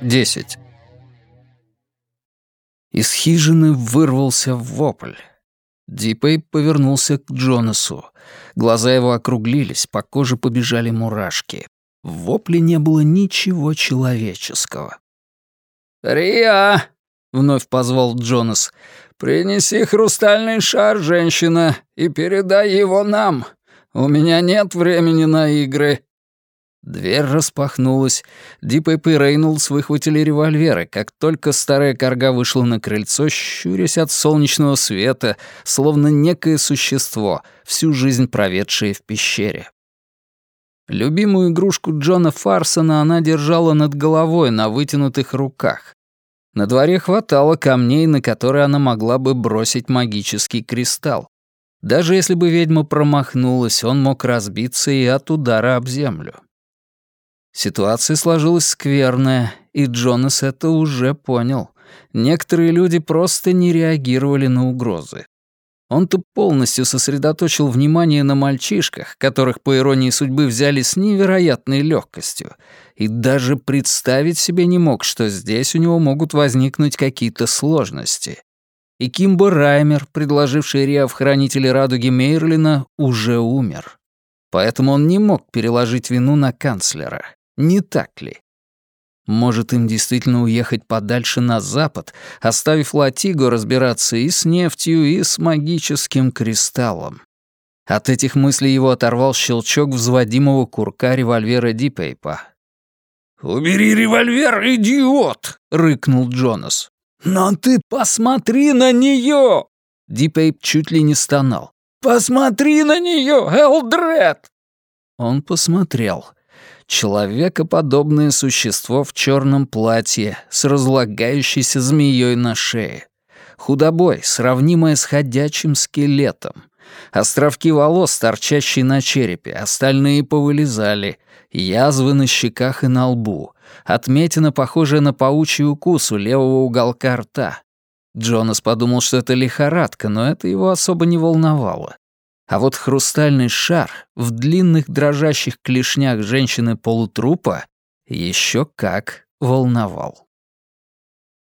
Десять. Из хижины вырвался вопль. Дипей повернулся к Джонасу. Глаза его округлились, по коже побежали мурашки. В вопле не было ничего человеческого. «Риа!» — вновь позвал Джонас. «Принеси хрустальный шар, женщина, и передай его нам. У меня нет времени на игры». Дверь распахнулась. Дипэп и Рейнольдс выхватили револьверы, как только старая корга вышла на крыльцо, щурясь от солнечного света, словно некое существо, всю жизнь проведшее в пещере. Любимую игрушку Джона Фарсона она держала над головой на вытянутых руках. На дворе хватало камней, на которые она могла бы бросить магический кристалл. Даже если бы ведьма промахнулась, он мог разбиться и от удара об землю. Ситуация сложилась скверная, и Джонас это уже понял. Некоторые люди просто не реагировали на угрозы. Он-то полностью сосредоточил внимание на мальчишках, которых, по иронии судьбы, взяли с невероятной легкостью, и даже представить себе не мог, что здесь у него могут возникнуть какие-то сложности. И Кимбо Раймер, предложивший Риа в хранителе радуги Мейрлина, уже умер. Поэтому он не мог переложить вину на канцлера. Не так ли? Может, им действительно уехать подальше на запад, оставив Латиго разбираться и с нефтью, и с магическим кристаллом. От этих мыслей его оторвал щелчок взводимого курка револьвера Дипейпа. «Убери револьвер, идиот!» — рыкнул Джонас. «Но ты посмотри на нее!» Дипейп чуть ли не стонал. «Посмотри на нее, Элдред!» Он посмотрел человекоподобное существо в черном платье с разлагающейся змеей на шее. Худобой, сравнимое с ходячим скелетом. Островки волос, торчащие на черепе, остальные повылезали. Язвы на щеках и на лбу. Отметина, похожая на паучий укус у левого уголка рта. Джонас подумал, что это лихорадка, но это его особо не волновало. А вот хрустальный шар в длинных дрожащих клешнях женщины-полутрупа еще как волновал.